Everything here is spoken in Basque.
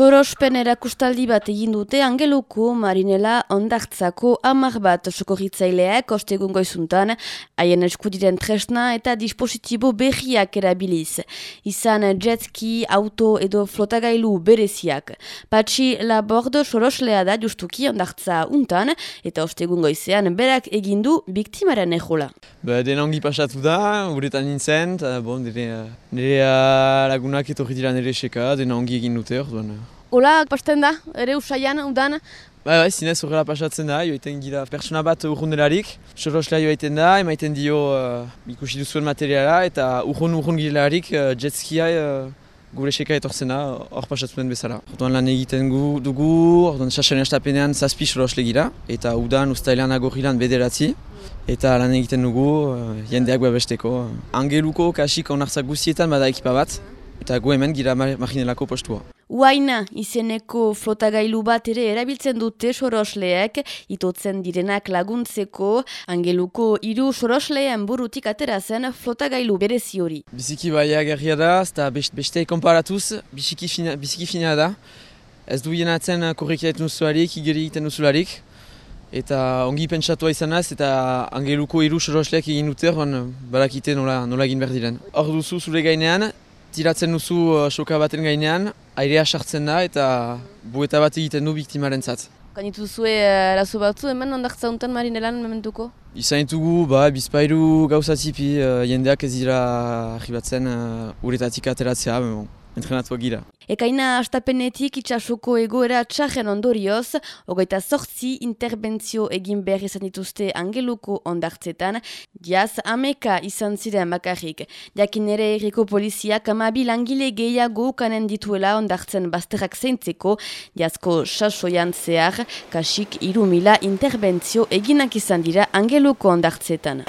Sorospen erakustaldi bat egin dute angeluko marinela ondartzako amar bat sokorritzaileak ostegun goizuntan, haien eskudiren tresna eta dispositibo berriak erabiliz. Izan jetski, auto edo flotagailu bereziak. Patxi Labord soroslea da justuki ondartza untan eta ostegun goizean berak egindu biktimaren ejola. Ba, den ongi pasatu da, uretan nintzen, bon, nire, nire uh, lagunak etorri dira nire seka, den ongi egin dute orduan. Ola, pasten da, ere usaian, udan? Ba, bai, zinez horrela pasatzen da, joiten gira persona bat urrundelarik, soroslea joiten da, emaiten dio uh, ikusi duzuen materiala, eta urrun urrun girelarik uh, jetskia uh, gure seka etortzen da, hor pasatzen bezala. Orduan lan egiten gu, dugu, orduan sasen estapenean zazpi sorosle gira, eta udan ustailean agorrilan bederatzi, eta lan egiten dugu uh, jendeak babesteko. Angeluko kasik onartzak guztietan bada ekipa bat, eta gu hemen gira marginelako postua. Uaina izeneko flotagailu bat ere erabiltzen dute sorosleek, itotzen direnak laguntzeko, angeluko hiru sorosleen burutik atera zen flotagailu berezi hori. Biziki bai agerria da, eta beste konparatuz, biziki fina, biziki fina da. Ez du jenatzen korrekiaetan usuarik, igeri egiten usularik. Eta ongi pentsatua izanaz eta angeluko hiru sorosleak egin dute, balakite nola, nola egin behar diren. Hor duzu zure gainean, tiratzen duzu uh, soka baten gainean, airea sartzen da eta bueta bat egiten du biktimaren zat. Kanitu zue uh, lazo batzu hemen ondartza untan marinelan mementuko? Izan ditugu, ba, bizpairu gauzatipi uh, jendeak ez dira arribatzen uh, uretatik ateratzea, bon, entrenatu gira. Ekaina astapenetik itxasoko egoera txarren ondorioz, hogeita sortzi interbentzio egin behar izan dituzte angeluko ondartzetan, diaz ameka izan ziren bakarrik. Jakin ere erriko poliziak amabi langile gehiago kanen dituela ondartzen bazterrak zeintzeko, diazko sasoian zehar, kasik irumila interbentzio eginak izan dira angeluko ondartzetan.